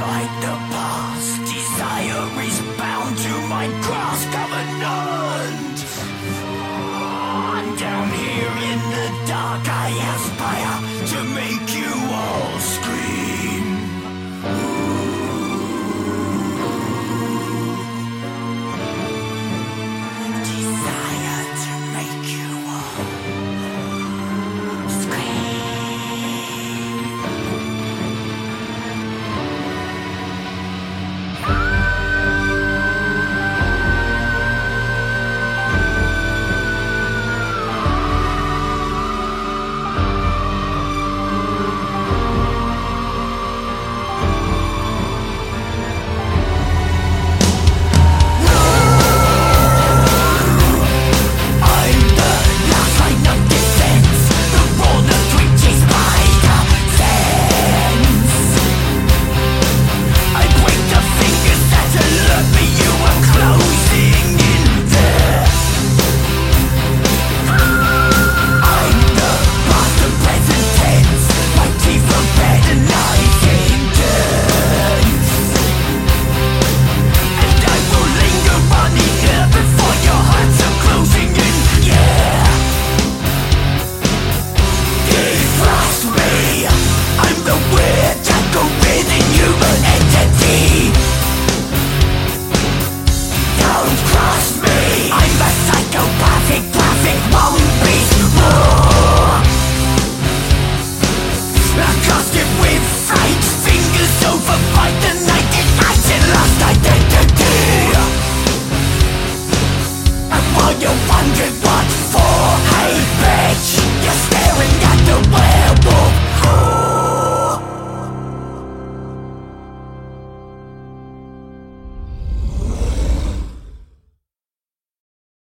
like